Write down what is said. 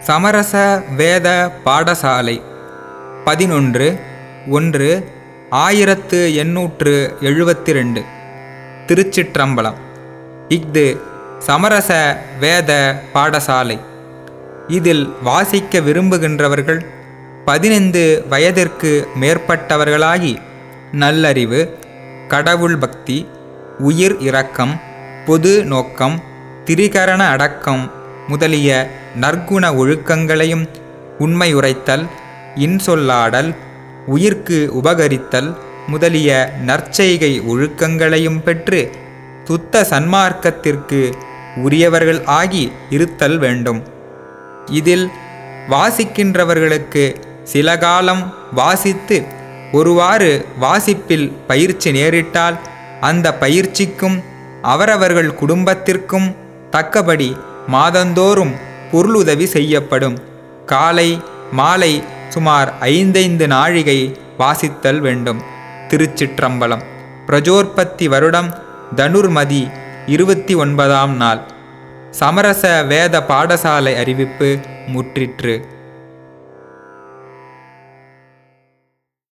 சமரச வேத பாடசாலை. பதினொன்று ஒன்று ஆயிரத்து எண்ணூற்று எழுபத்தி ரெண்டு திருச்சிற்றம்பலம். இஃது சமரச வேத பாடசாலை. இதில் வாசிக்க விரும்புகின்றவர்கள் பதினைந்து வயதிற்கு மேற்பட்டவர்களாகி நல்லறிவு கடவுள் பக்தி உயிர் இரக்கம் பொது நோக்கம் திரிகரண அடக்கம் முதலிய நற்குண ஒழுக்கங்களையும் உண்மையுரைத்தல் இன்சொல்லாடல் உயிர்க்கு உபகரித்தல் முதலிய நற்செய்கை ஒழுக்கங்களையும் பெற்று சுத்த சன்மார்க்கத்திற்கு உரியவர்கள் ஆகி இருத்தல் வேண்டும். இதில் வாசிக்கின்றவர்களுக்கு சில காலம் வாசித்து ஒருவாறு வாசிப்பில் பயிற்சி நேரிட்டால் அந்த பயிற்சிக்கும் அவரவர்கள் குடும்பத்திற்கும் தக்கபடி மாதந்தோறும் பொருளுதவி செய்யப்படும். காலை மாலை சுமார் ஐந்தைந்து நாழிகை வாசித்தல் வேண்டும். திருச்சிற்றம்பலம். பிரஜோற்பத்தி வருடம் தனுர்மதி இருபத்தி ஒன்பதாம் நாள். சமரச வேத பாடசாலை அறிவிப்பு முற்றிற்று.